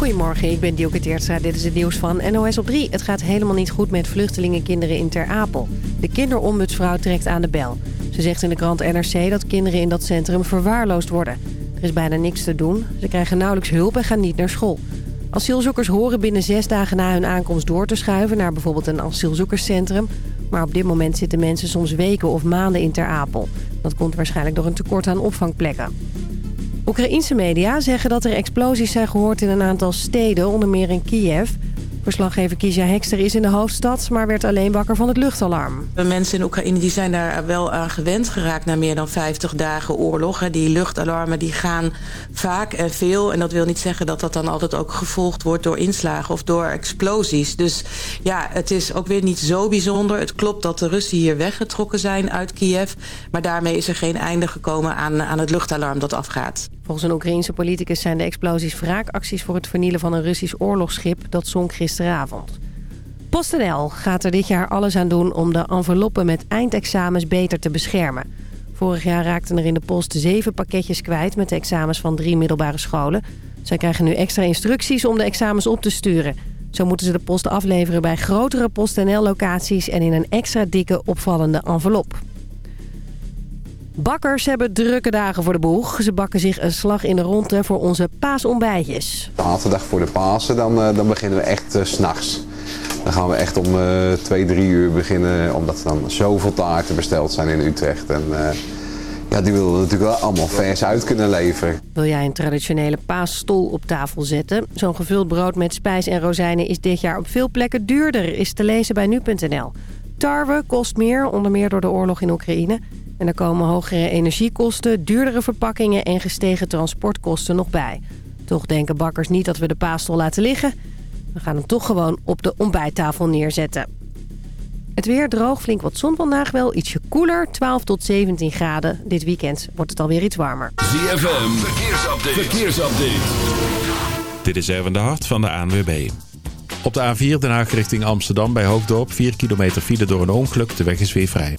Goedemorgen, ik ben Dielke Teertstra. Dit is het nieuws van NOS op 3. Het gaat helemaal niet goed met vluchtelingenkinderen in Ter Apel. De kinderombudsvrouw trekt aan de bel. Ze zegt in de krant NRC dat kinderen in dat centrum verwaarloosd worden. Er is bijna niks te doen. Ze krijgen nauwelijks hulp en gaan niet naar school. Asielzoekers horen binnen zes dagen na hun aankomst door te schuiven... naar bijvoorbeeld een asielzoekerscentrum. Maar op dit moment zitten mensen soms weken of maanden in Ter Apel. Dat komt waarschijnlijk door een tekort aan opvangplekken. Oekraïense media zeggen dat er explosies zijn gehoord in een aantal steden, onder meer in Kiev. Verslaggever Kizia Hekster is in de hoofdstad, maar werd alleen wakker van het luchtalarm. De mensen in Oekraïne die zijn daar wel aan gewend geraakt na meer dan 50 dagen oorlog. Die luchtalarmen die gaan vaak en veel. En dat wil niet zeggen dat dat dan altijd ook gevolgd wordt door inslagen of door explosies. Dus ja, het is ook weer niet zo bijzonder. Het klopt dat de Russen hier weggetrokken zijn uit Kiev. Maar daarmee is er geen einde gekomen aan, aan het luchtalarm dat afgaat. Volgens een Oekraïense politicus zijn de explosies wraakacties voor het vernielen van een Russisch oorlogsschip dat zonk gisteravond. PostNL gaat er dit jaar alles aan doen om de enveloppen met eindexamens beter te beschermen. Vorig jaar raakten er in de post zeven pakketjes kwijt met de examens van drie middelbare scholen. Zij krijgen nu extra instructies om de examens op te sturen. Zo moeten ze de post afleveren bij grotere PostNL-locaties en in een extra dikke opvallende envelop. Bakkers hebben drukke dagen voor de boeg. Ze bakken zich een slag in de ronde voor onze paasontbijtjes. De laatste dag voor de Pasen, dan, uh, dan beginnen we echt uh, s'nachts. Dan gaan we echt om uh, twee, drie uur beginnen, omdat er dan zoveel taarten besteld zijn in Utrecht. En ja, die willen we natuurlijk wel allemaal vers uit kunnen leveren. Wil jij een traditionele paasstol op tafel zetten? Zo'n gevuld brood met spijs en rozijnen is dit jaar op veel plekken duurder, is te lezen bij nu.nl. Tarwe kost meer, onder meer door de oorlog in Oekraïne. En er komen hogere energiekosten, duurdere verpakkingen en gestegen transportkosten nog bij. Toch denken bakkers niet dat we de paastol laten liggen. We gaan hem toch gewoon op de ontbijttafel neerzetten. Het weer droog, flink wat zon vandaag wel. Ietsje koeler, 12 tot 17 graden. Dit weekend wordt het alweer iets warmer. ZFM, verkeersupdate. verkeersupdate. Dit is Erwin de Hart van de ANWB. Op de A4 Den Haag richting Amsterdam bij Hoofddorp. 4 kilometer file door een ongeluk. De weg is weer vrij.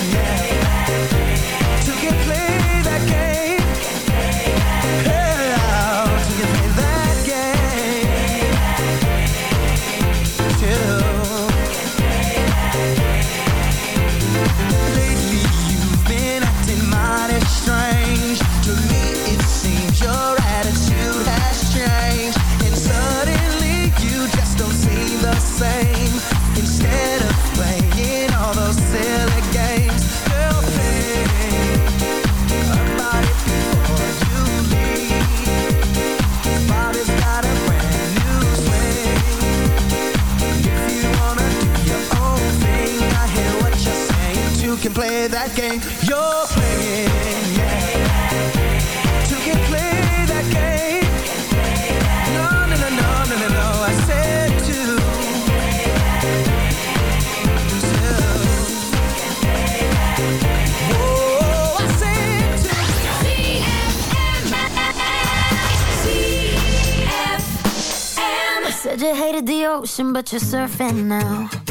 ocean, but you're surfing now.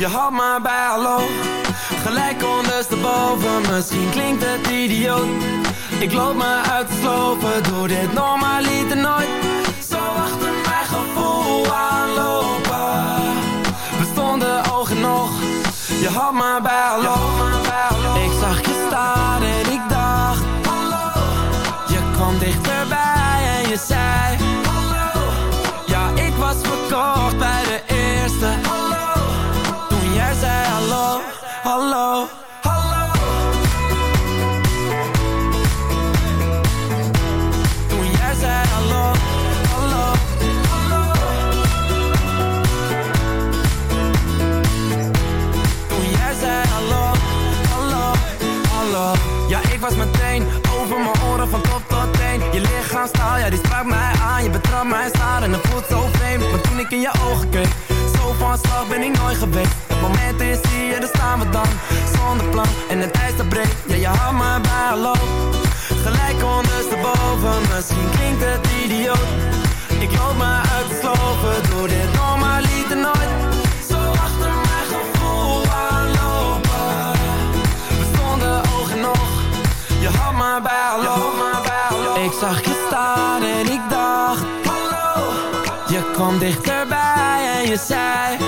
Je had maar bij hallo, gelijk ondersteboven. Misschien klinkt het idioot. Ik loop me uit te slopen, doe dit normaliter nooit. Zo achter mijn gevoel aanlopen. We stonden ogen nog, je had maar bij hallo. Ik zag je staan en ik dacht Hallo. Je kwam dichterbij en je zei Hallo. Ja, ik was verkocht bij de eerste zei hallo, hallo Hallo Toen jij zei hallo, hallo Hallo Toen jij zei hallo, hallo Hallo Ja, ik was meteen over mijn oren van top tot teen. Je lichaamstaal, ja die sprak mij aan. Je betrapt mij staan en dat voelt zo vreemd. Maar toen ik in je ogen keek van slag ben ik nooit geweest. Het moment is hier, daar staan we dan. Zonder plan en het ijs dat breekt Ja, je had me bij hallo Gelijk ondersteboven. Misschien klinkt het idioot. Ik loop maar uit de sloven door dit normaal lieten nooit. Zo achter mijn gevoel aanlopen. We stonden oog Je had me bij your side.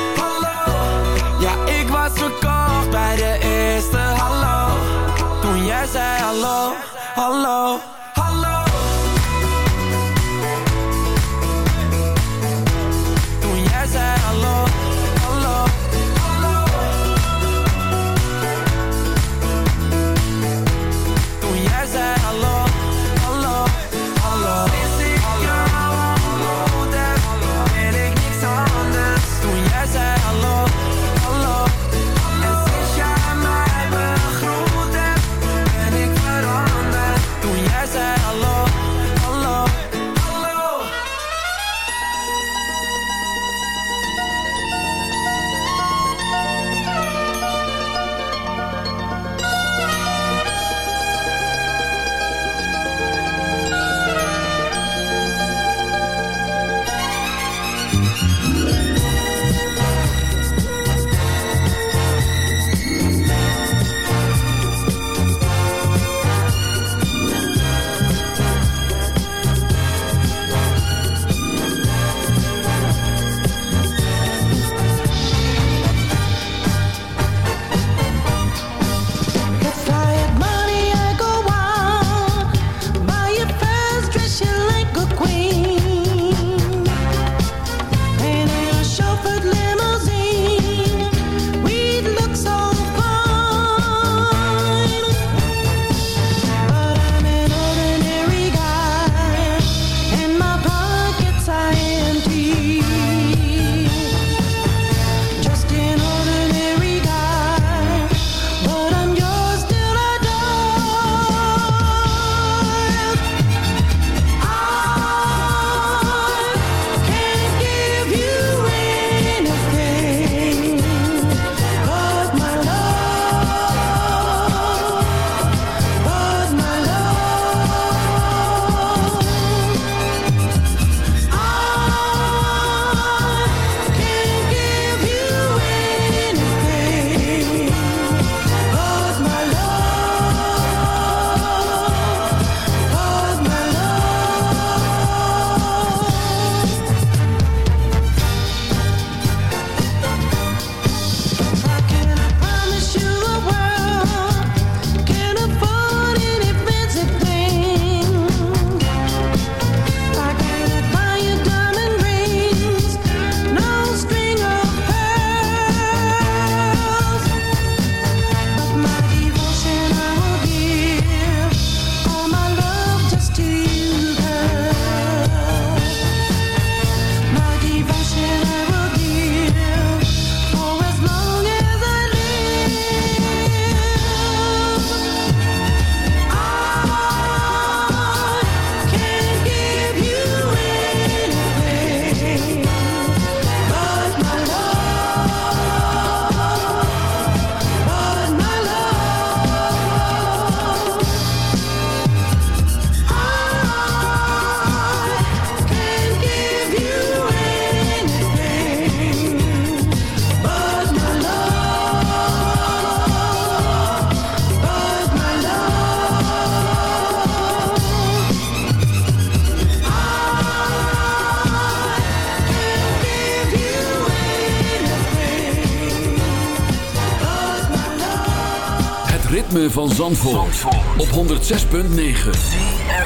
Op 106.9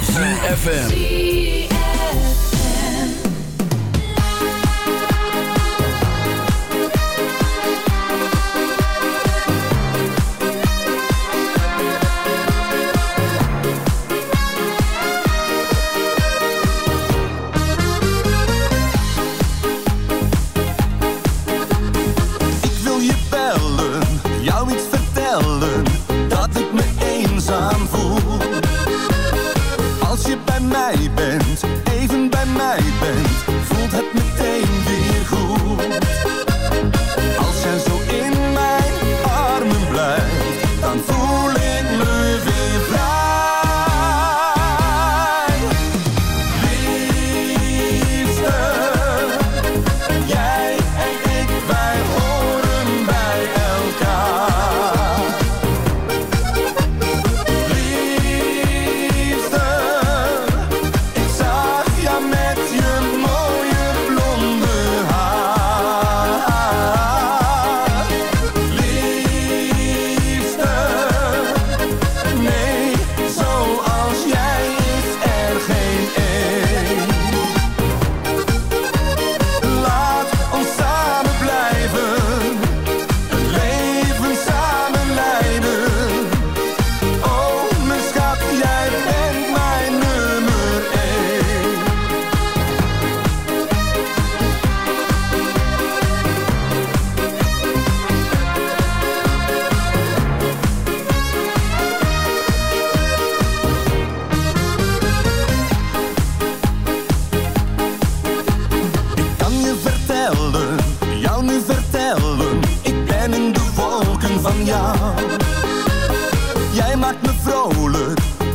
CFFM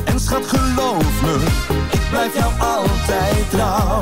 en schat geloof me, ik blijf jou altijd trouw.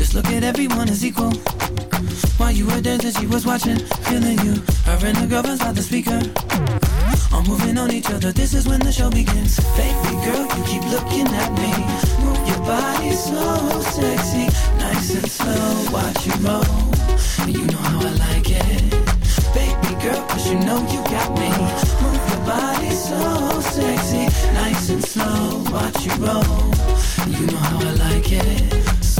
Just look at everyone as equal. While you were dancing, she was watching, feeling you. Her and the girlfriends by the speaker. All moving on each other. This is when the show begins. Baby girl, you keep looking at me. Move your body so sexy, nice and slow. Watch you roll. You know how I like it. Baby girl, cause you know you got me. Move your body so sexy, nice and slow, watch you roll. You know how I like it.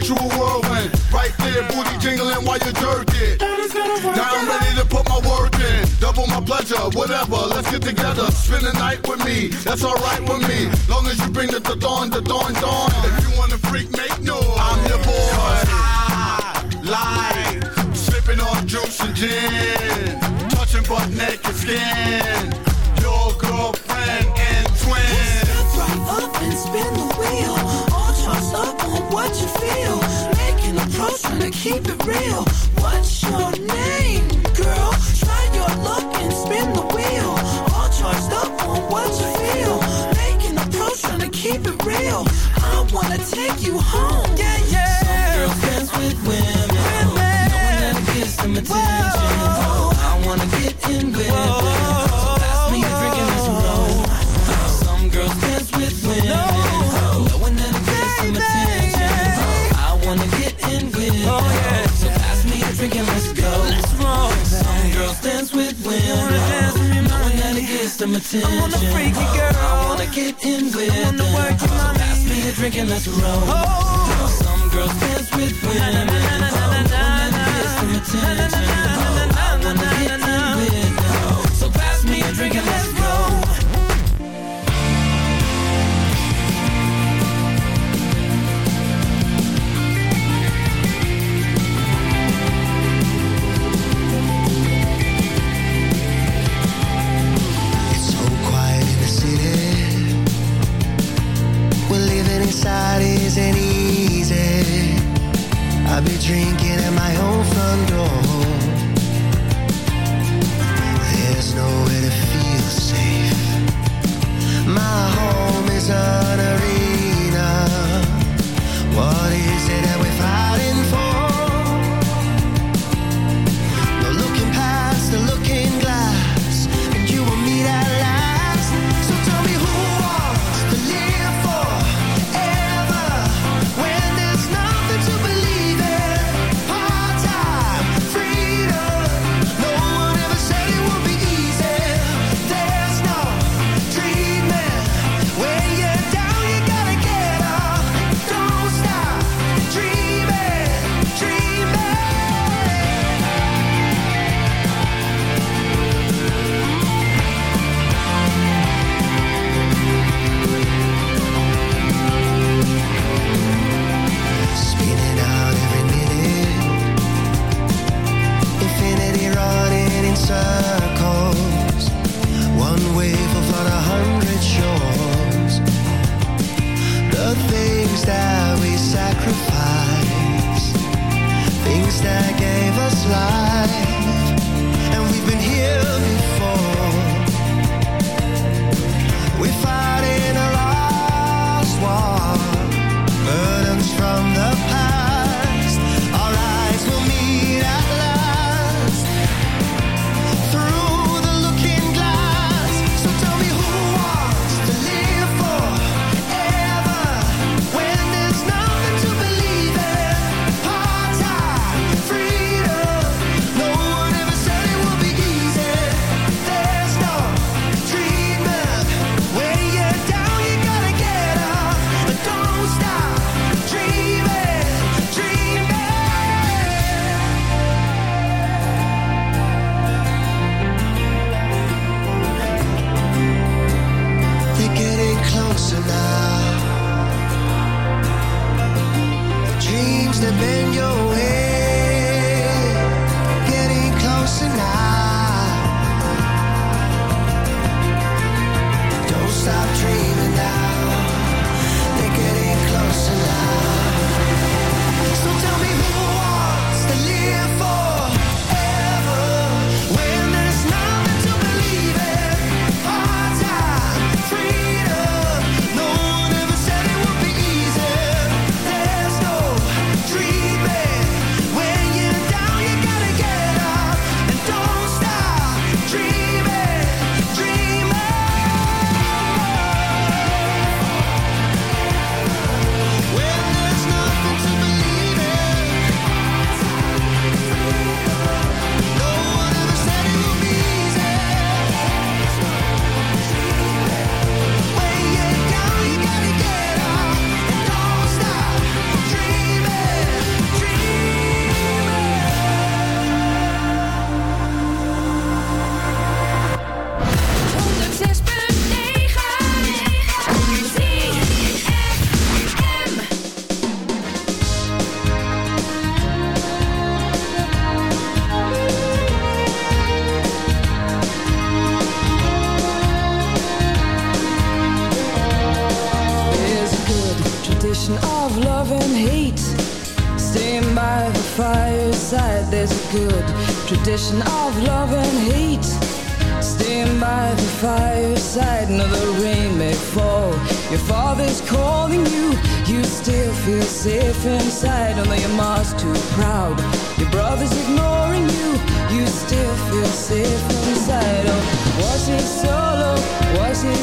Sexual whirlwind. Right there, booty jingling while you jerk it. Now I'm ready to put my work in. Double my pleasure, whatever. Let's get together. Spend the night with me. That's alright with me. Long as you bring the dawn, the dawn, dawn. If you wanna freak, make noise. I'm your boy. I like sipping on juice and gin. Touching butt naked skin. Your girlfriend and twin. right up and spin the wheel. All charged up on what you feel. Trying to keep it real. What's your name, that it gets them attention. I wanna freaky girl, I wanna get in with them, so pass me a drink and let's roll. Some girls dance with women, tradition of love and hate. Staying by the fireside. No, the rain may fall. Your father's calling you. You still feel safe inside. Although your mom's too proud. Your brother's ignoring you. You still feel safe inside. Oh, was it solo? Was it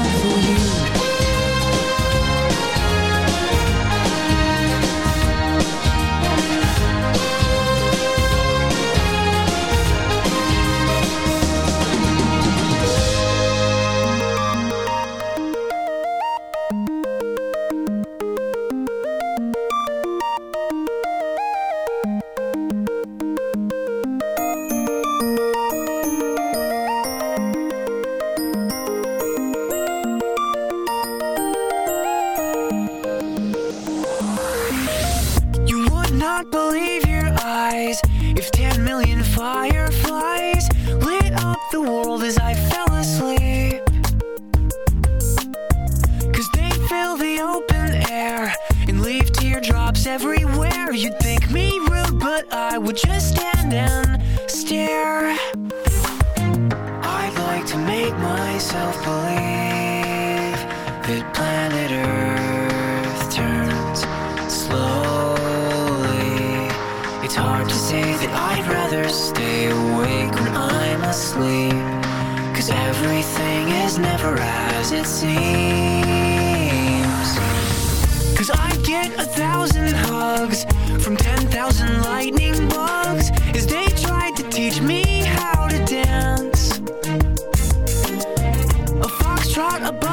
planet Earth turns slowly, it's hard to say that I'd rather stay awake when I'm asleep. Cause everything is never as it seems. Cause I get a thousand hugs from ten thousand lightning bugs as they tried to teach me